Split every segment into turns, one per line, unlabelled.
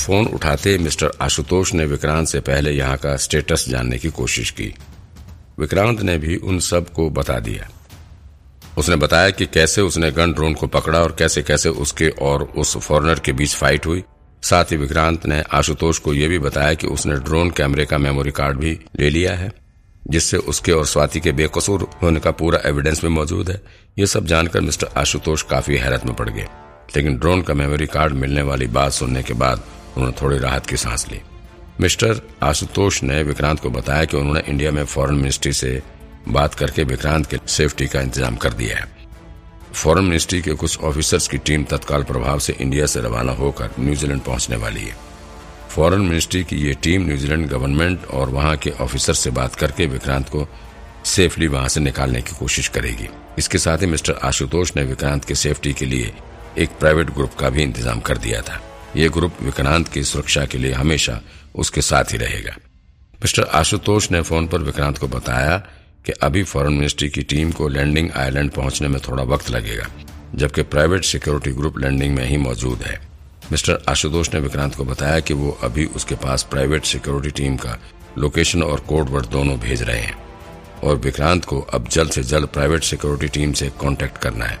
Phone उठाते mister Ashutosh ने विक्रांत से पहले यहाँ का स्टेटस जानने की कोशिश की। विक्रांत ने भी उन सबको बता दिया। उसने बताया कि कैसे उसने गन ड्रोन को पकड़ा और कैसे कैसे उसके और उस फॉरनर के बीच फाइट हुई। साथ ही विक्रांत ने आशुतोष को यह भी बताया कि उसने ड्रोन कैमरे का मेमोरी कार्ड भी ले लिया है, जिससे उसके और स्वाति के बेकसूर होने का पूरा एविडेंस भी मौजूद है। ये सब जानकर मिस्टर आशुतोष काफ़ी हैरत में पड़ गए। लेकिन ड्रोन का मेमोरी कार्ड मिलने वाली बात सुनने के बाद उन्होंने थोड़ी राहत की सांस ली। मिस्टर आशुतोष ने विक्रांत को बताया कि उन्होंने इंडिया में फॉरेन मिनिस्ट्री से बात करके विक्रांत के सेफ्टी का इंतज़ाम कर दिया है। फॉरेन मिनिस्ट्री के कुछ ऑफिसर्स की टीम तत्काल प्रभाव से इंडिया से रवाना होकर न्यूजीलैंड पहुँचने वाली है। फॉरेन मिनिस्ट्री की ये टीम न्यूजीलैंड गवर्नमेंट और वहाँ के ऑफिसर से बात करके विक्रांत को सेफली वहाँ से निकालने की कोशिश करेगी। इसके साथ ही मिस्टर आशुतोष ने विक्रांत के सेफ्टी के लिए एक प्राइवेट ग्रुप का भी इंतज़ाम कर दिया था। ये ग्रुप विक्रांत की सुरक्षा के लिए हमेशा उसके साथ ही रहेगा। मिस्टर आशुतोष ने फ़ोन पर विक्रांत को बताया कि अभी फॉरेन मिनिस्ट्री की टीम को लैंडिंग आइलैंड पहुँचने में थोड़ा वक्त लगेगा, जबकि प्राइवेट सिक्योरिटी ग्रुप लैंडिंग में ही मौजूद है। मिस्टर आशुतोष ने विक्रांत को बताया कि वो अभी उसके पास प्राइवेट सिक्योरिटी टीम का लोकेशन और कोड वर्ड दोनों भेज रहे हैं, और विक्रांत को अब जल्द से जल्द प्राइवेट सिक्योरिटी टीम से कांटेक्ट करना है।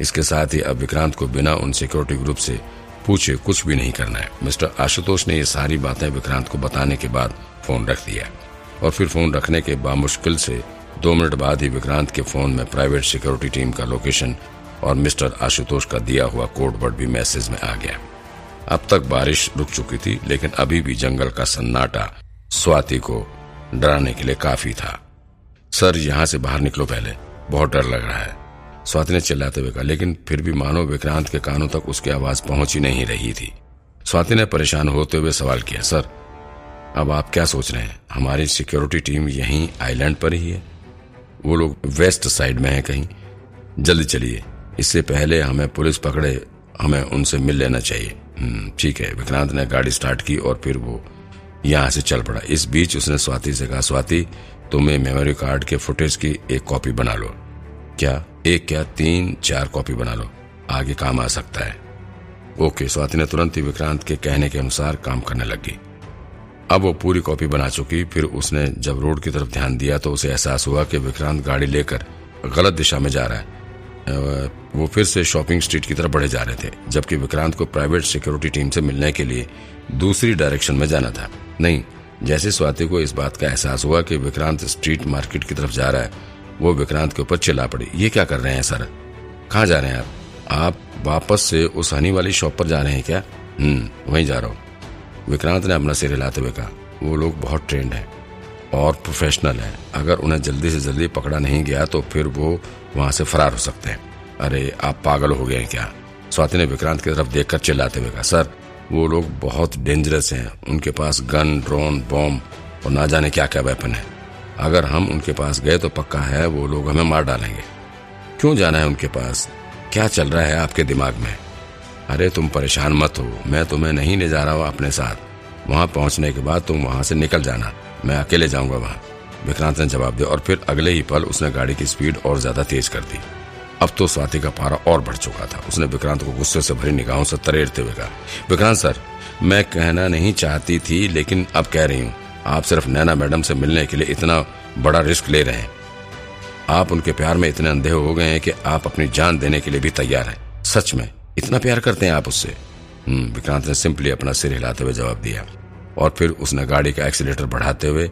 इसके साथ ही अब विक्रांत को बिना उन सिक्योरिटी ग्रुप से पूछे, कुछ भी नहीं करना है। मिस्टर आशुतोष ने ये सारी बातें विक्रांत को बताने के बाद फ़ोन रख दिया और फिर फ़ोन रखने के बामुश्किल से दो मिनट बाद ही विक्रांत के फ़ोन में प्राइवेट सिक्योरिटी टीम का लोकेशन और मिस्टर आशुतोष का दिया हुआ कोड वर्ड भी मैसेज में आ गया। अब तक बारिश रुक चुकी थी, लेकिन अभी भी जंगल का सन्नाटा स्वाति को डराने के लिए काफ़ी था। सर, यहाँ से बाहर निकलो पहले। बहुत डर लग रहा है। स्वाति ने चिल्लाते हुए कहा लेकिन फिर भी मानो विक्रांत के कानों तक उसकी आवाज़ पहुँच ही नहीं रही थी। स्वाति ने परेशान होते हुए सवाल किया सर अब आप क्या सोच रहे हैं? हमारी सिक्योरिटी टीम यहीं आइलैंड पर ही है। वो लोग वेस्ट साइड में है कहीं। जल्दी चलिए। इससे पहले हमें पुलिस पकड़े हमें उनसे मिल लेना चाहिए। हम्म, ठीक है। विक्रांत ने गाड़ी स्टार्ट की और फिर वो यहाँ से चल पड़ा। इस बीच उसने स्वाति से कहा स्वाति तुम्हें मेमोरी कार्ड के फुटेज की एक कॉपी बना लो। क्या एक क्या तीन, चार कॉपी बना लो। आगे काम आ सकता है। ओके स्वाति ने तुरंत ही विक्रांत के कहने के अनुसार काम करने लगी अब वो पूरी कॉपी बना चुकी, फिर उसने जब रोड की तरफ़ ध्यान दिया तो उसे एहसास हुआ कि विक्रांत गाड़ी लेकर गलत दिशा में जा रहा है। वो फिर से शॉपिंग स्ट्रीट की तरफ़ बढ़े जा रहे थे, जबकि विक्रांत को प्राइवेट सिक्योरिटी टीम से मिलने के लिए दूसरी डायरेक्शन में जाना था। नहीं, जैसे स्वाति को इस बात का एहसास हुआ कि विक्रांत स्ट्रीट मार्केट की तरफ़ जा रहा है वो विक्रांत के ऊपर चिल्ला पड़ी। ये क्या कर रहे हैं, सर? कहाँ जा रहे हैं आप? आप वापस से उस हनी वाली शॉप पर जा रहे हैं क्या? हम्म वहीं जा रहा हूँ। विक्रांत ने अपना सिर हिलाते हुए कहा, वो लोग बहुत ट्रेंड है और प्रोफेशनल है। अगर उन्हें जल्दी से जल्दी पकड़ा नहीं गया तो फिर वो वहाँ से फरार हो सकते हैं। अरे, आप पागल हो गए हैं क्या? स्वाति ने विक्रांत की तरफ़ देखकर चिल्लाते हुए कहा, सर, वो लोग बहुत डेंजरस हैं। उनके पास गन ड्रोन बॉम्ब और ना जाने क्या क्या वेपन है। अगर हम उनके पास गए तो पक्का है वो लोग हमें मार डालेंगे। क्यों जाना है उनके पास? क्या चल रहा है आपके दिमाग में? अरे तुम परेशान मत हो, मैं तुम्हें नहीं ले जा रहा हूँ अपने साथ। वहाँ पहुँचने के बाद तुम वहाँ से निकल जाना, मैं अकेले जाऊँगा वहाँ। विक्रांत ने जवाब दिया और फिर अगले ही पल उसने गाड़ी की स्पीड और ज़्यादा तेज कर दी। अब तो स्वाति का पारा और बढ़ चुका था। उसने विक्रांत को गुस्से से भरी निगाहों से तरेरते हुए कहा, विक्रांत सर, मैं कहना नहीं चाहती थी, लेकिन अब कह रही हूँ आप सिर्फ़ नैना मैडम से मिलने के लिए इतना बड़ा रिस्क ले रहे हैं। आप उनके प्यार में इतने अंधे हो गए हैं कि आप अपनी जान देने के लिए भी तैयार हैं। सच में इतना प्यार करते हैं आप उससे। हम्म, विक्रांत ने सिंपली अपना सिर हिलाते हुए जवाब दिया और फिर उसने गाड़ी का एक्सीटर बढ़ाते हुए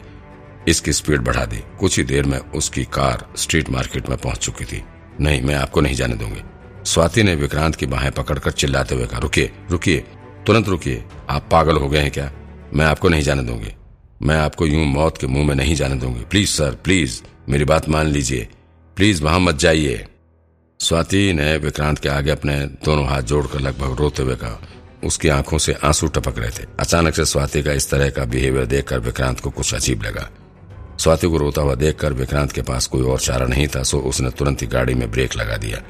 इसकी स्पीड बढ़ा दी। कुछ ही देर में उसकी कार स्ट्रीट मार्केट में पहुँच चुकी थी। नहीं मैं आपको नहीं जाने दूँगी। स्वाति ने विक्रांत की बाहें पकड़कर चिल्लाते हुए कहा रुकिए रुकिए तुरंत रुकिए। आप पागल हो गए हैं क्या? मैं आपको नहीं जाने दूँगी। मैं आपको यूँ मौत के मुँह में नहीं जाने दूँगी। प्लीज़ सर प्लीज़ मेरी बात मान लीजिए। प्लीज़ वहाँ मत जाइए। स्वाति ने विक्रांत के आगे अपने दोनों हाथ जोड़कर लगभग रोते हुए कहा। उसकी आँखों से आँसू टपक रहे थे। अचानक से स्वाति का इस तरह का बिहेवियर देखकर विक्रांत को कुछ अजीब लगा। स्वाति को रोता हुआ देखकर विक्रांत के पास कोई और चारा नहीं था, सो उसने तुरंत ही गाड़ी में ब्रेक लगा दिया।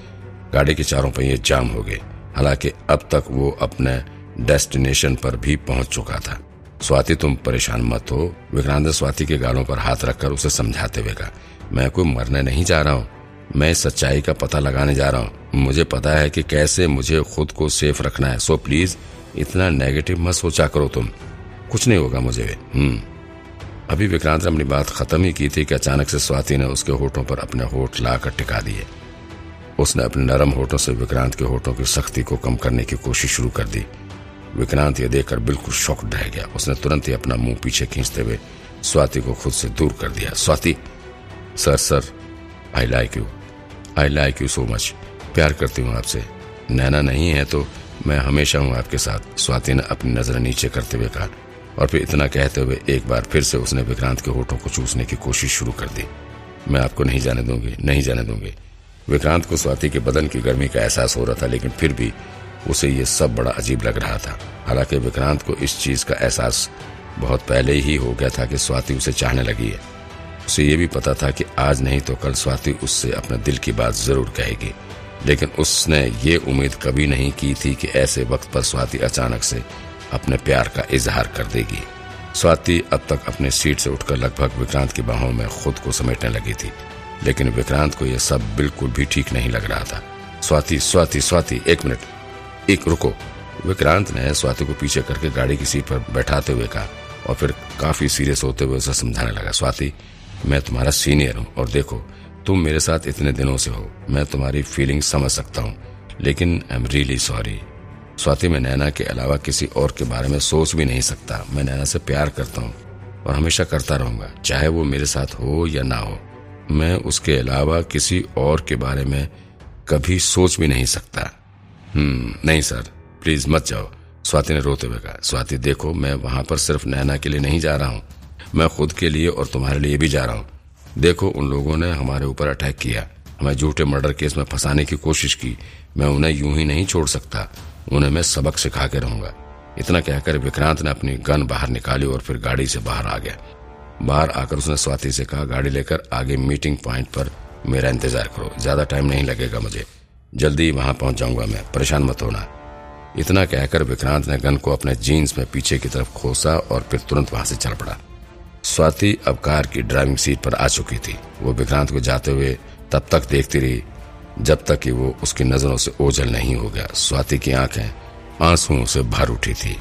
गाड़ी के चारों पहिए जाम हो गए। हालाँकि अब तक वो अपने डेस्टिनेशन पर भी पहुँच चुका था। स्वाति, तुम परेशान मत हो। विक्रांत स्वाति के गालों पर हाथ रखकर उसे समझाते हुए कहा, मैं कोई मरने नहीं जा रहा हूँ। मैं सच्चाई का पता लगाने जा रहा हूँ। मुझे पता है कि कैसे मुझे खुद को सेफ़ रखना है। सो प्लीज़, इतना नेगेटिव मत सोचा करो तुम। कुछ नहीं होगा मुझे। हम्म। अभी विक्रांत ने अपनी बात खत्म ही की थी कि अचानक से स्वाति ने उसके होठों पर अपने होठ लाकर टिका दिए। उसने अपने नरम होठों से विक्रांत के होठों की सख्ती को कम करने की कोशिश शुरू कर दी। विक्रांत यह देखकर बिल्कुल शौक रह गया। उसने तुरंत ही अपना मुँह पीछे खींचते हुए स्वाति को खुद से दूर कर दिया। Swati, sir sir I like you I like you so much प्यार करती हूँ आपसे। नैना नहीं है तो मैं हमेशा हूँ आपके साथ, स्वाति ने अपनी नज़र नीचे करते हुए कहा। और फिर इतना कहते हुए एक बार फिर से उसने विक्रांत के होठों को चूसने की कोशिश शुरू कर दी। मैं आपको नहीं जाने दूँगी, नहीं जाने दूँगी। विक्रांत को स्वाति के बदन की गर्मी का एहसास हो रहा था, लेकिन फिर भी उसे ये सब बड़ा अजीब लग रहा था। हालाँकि विक्रांत को इस चीज़ का एहसास बहुत पहले ही हो गया था कि स्वाति उसे चाहने लगी है। उसे ये भी पता था कि आज नहीं तो कल स्वाति उससे अपने दिल की बात ज़रूर कहेगी। लेकिन उसने ये उम्मीद कभी नहीं की थी कि ऐसे वक्त पर स्वाति अचानक से अपने प्यार का इजहार कर देगी। स्वाति अब तक अपने सीट से उठकर लगभग विक्रांत की बाहों में खुद को समेटने लगी थी। लेकिन विक्रांत को यह सब बिल्कुल भी ठीक नहीं लग रहा था। स्वाति स्वाति स्वाति, एक मिनट। एक रुको। विक्रांत ने स्वाति को पीछे करके गाड़ी की सीट पर बैठाते हुए कहा और फिर काफ़ी सीरियस होते हुए उसे समझाने लगा, स्वाति, मैं तुम्हारा सीनियर हूँ और देखो, तुम मेरे साथ इतने दिनों से हो। मैं तुम्हारी फीलिंग समझ सकता हूँ, लेकिन I am really sorry Swati मैं नैना के अलावा किसी और के बारे में सोच भी नहीं सकता। मैं नैना से प्यार करता हूँ और हमेशा करता रहूँगा, चाहे वो मेरे साथ हो या ना हो। मैं उसके अलावा किसी और के बारे में कभी सोच भी नहीं सकता। हम्म नहीं सर प्लीज़ मत जाओ। स्वाति ने रोते हुए कहा, स्वाति देखो, मैं वहाँ पर सिर्फ़ नैना के लिए नहीं जा रहा हूँ। मैं खुद के लिए और तुम्हारे लिए भी जा रहा हूँ। देखो, उन लोगों ने हमारे ऊपर अटैक किया। हमें झूठे मर्डर केस में फंसाने की कोशिश की। मैं उन्हें यूँ ही नहीं छोड़ सकता। उन्हें मैं सबक सिखा के रहूँगा। इतना कहकर विक्रांत ने अपनी गन बाहर निकाली और फिर गाड़ी से बाहर आ गया। बाहर आकर उसने स्वाति से कहा, गाड़ी लेकर आगे मीटिंग पॉइंट पर मेरा इंतज़ार करो। ज़्यादा टाइम नहीं लगेगा मुझे। जल्दी वहाँ पहुँच जाऊँगा मैं। परेशान मत होना। इतना कहकर विक्रांत ने गन को अपने जीन्स में पीछे की तरफ़ खोसा और फिर तुरंत वहाँ से चल पड़ा। स्वाति अब कार की ड्राइविंग सीट पर आ चुकी थी। वो विक्रांत को जाते हुए तब तक देखती रही, जब तक कि वो उसकी नज़रों से ओझल नहीं हो गया। स्वाति की आँखें, आंसुओं से भर उठी थी।